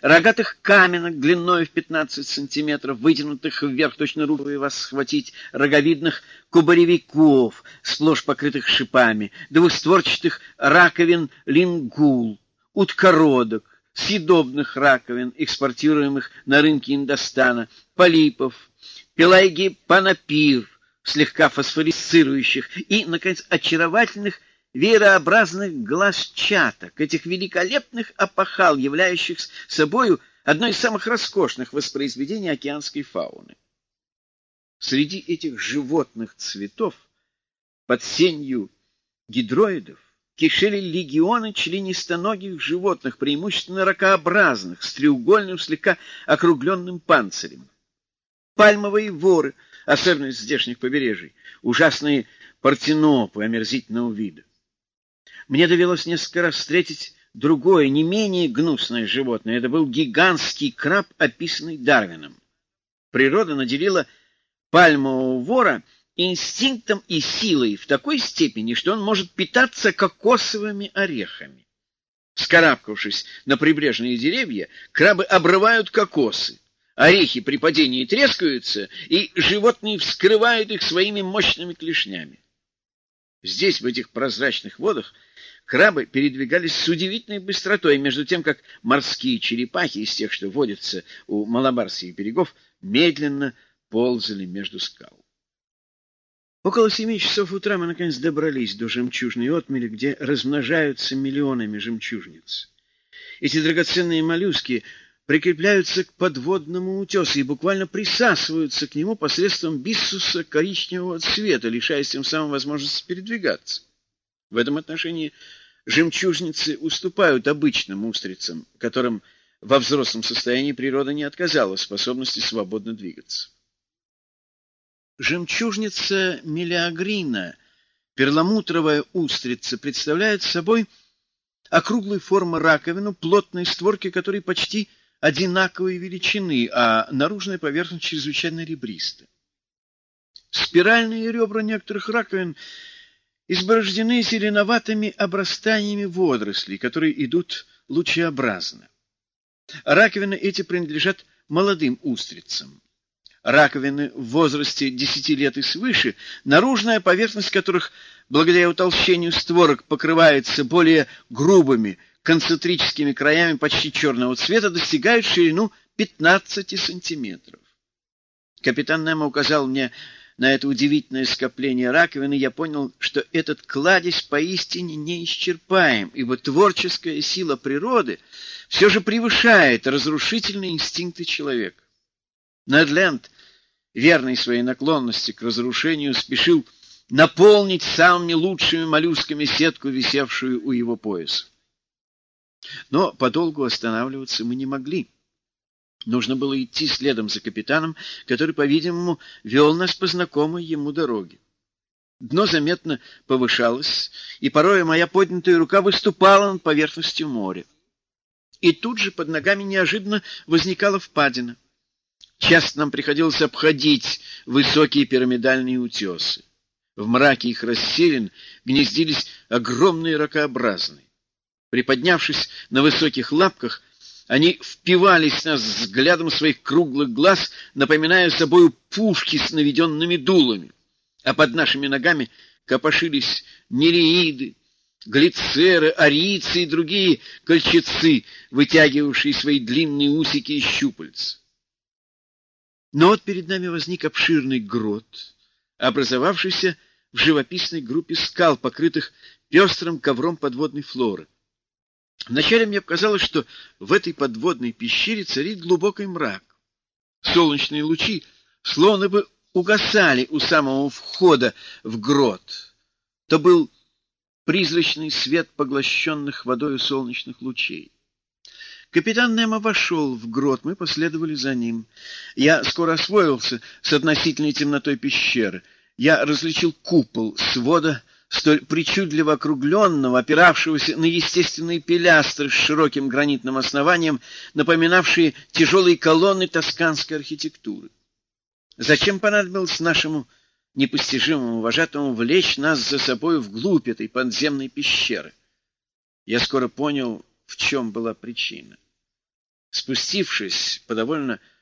рогатых каменок длиной в 15 сантиметров, вытянутых вверх, точно руку вас схватить, роговидных кубаревиков, сплошь покрытых шипами, двустворчатых раковин лингул, уткородок, съедобных раковин, экспортируемых на рынке Индостана, полипов, пелаги панапир, слегка фосфорисцирующих, и, наконец, очаровательных веерообразных глаз чаток, этих великолепных опахал, являющих собою одно из самых роскошных воспроизведений океанской фауны. Среди этих животных цветов под сенью гидроидов кишели легионы членистоногих животных, преимущественно ракообразных, с треугольным, слегка округленным панцирем. Пальмовые воры, особенность здешних побережий, ужасные партенопы омерзительного вида. Мне довелось несколько раз встретить другое, не менее гнусное животное. Это был гигантский краб, описанный Дарвином. Природа наделила пальмового вора инстинктом и силой в такой степени, что он может питаться кокосовыми орехами. Скарабкавшись на прибрежные деревья, крабы обрывают кокосы. Орехи при падении трескаются, и животные вскрывают их своими мощными клешнями. Здесь, в этих прозрачных водах, крабы передвигались с удивительной быстротой, между тем, как морские черепахи из тех, что водятся у Малабарских берегов, медленно ползали между скал. Около семи часов утра мы, наконец, добрались до жемчужной отмели, где размножаются миллионами жемчужниц. Эти драгоценные моллюски прикрепляются к подводному утесу и буквально присасываются к нему посредством биссуса коричневого цвета, лишаясь тем самым возможности передвигаться. В этом отношении жемчужницы уступают обычным устрицам, которым во взрослом состоянии природа не отказала в способности свободно двигаться. Жемчужница мелиагрина, перламутровая устрица, представляет собой округлой формы раковину, плотной створки которой почти одинаковой величины, а наружная поверхность чрезвычайно ребристая. Спиральные ребра некоторых раковин изборождены зеленоватыми обрастаниями водорослей, которые идут лучеобразно. Раковины эти принадлежат молодым устрицам. Раковины в возрасте 10 лет и свыше, наружная поверхность которых, благодаря утолщению створок, покрывается более грубыми, концентрическими краями почти черного цвета достигают ширину 15 сантиметров. Капитан Немо указал мне на это удивительное скопление раковины, я понял, что этот кладезь поистине неисчерпаем, ибо творческая сила природы все же превышает разрушительные инстинкты человека. Недленд, верный своей наклонности к разрушению, спешил наполнить самыми лучшими моллюсками сетку, висевшую у его пояса. Но подолгу останавливаться мы не могли. Нужно было идти следом за капитаном, который, по-видимому, вел нас по знакомой ему дороге. Дно заметно повышалось, и порой моя поднятая рука выступала над поверхностью моря. И тут же под ногами неожиданно возникала впадина. Часто нам приходилось обходить высокие пирамидальные утесы. В мраке их расселен гнездились огромные ракообразные. Приподнявшись на высоких лапках, они впивались нас взглядом своих круглых глаз, напоминая собою пушки с наведенными дулами. А под нашими ногами копошились нереиды, глицеры, арийцы и другие кольчицы, вытягивавшие свои длинные усики и щупальца. Но вот перед нами возник обширный грот, образовавшийся в живописной группе скал, покрытых пестрым ковром подводной флоры. Вначале мне показалось, что в этой подводной пещере царит глубокий мрак. Солнечные лучи словно бы угасали у самого входа в грот. То был призрачный свет поглощенных водой солнечных лучей. Капитан Немо вошел в грот, мы последовали за ним. Я скоро освоился с относительной темнотой пещеры. Я различил купол свода, столь причудливо округленного, опиравшегося на естественные пилястры с широким гранитным основанием, напоминавшие тяжелые колонны тосканской архитектуры. Зачем понадобилось нашему непостижимому вожатому влечь нас за собой вглубь этой подземной пещеры? Я скоро понял, в чем была причина. Спустившись по довольно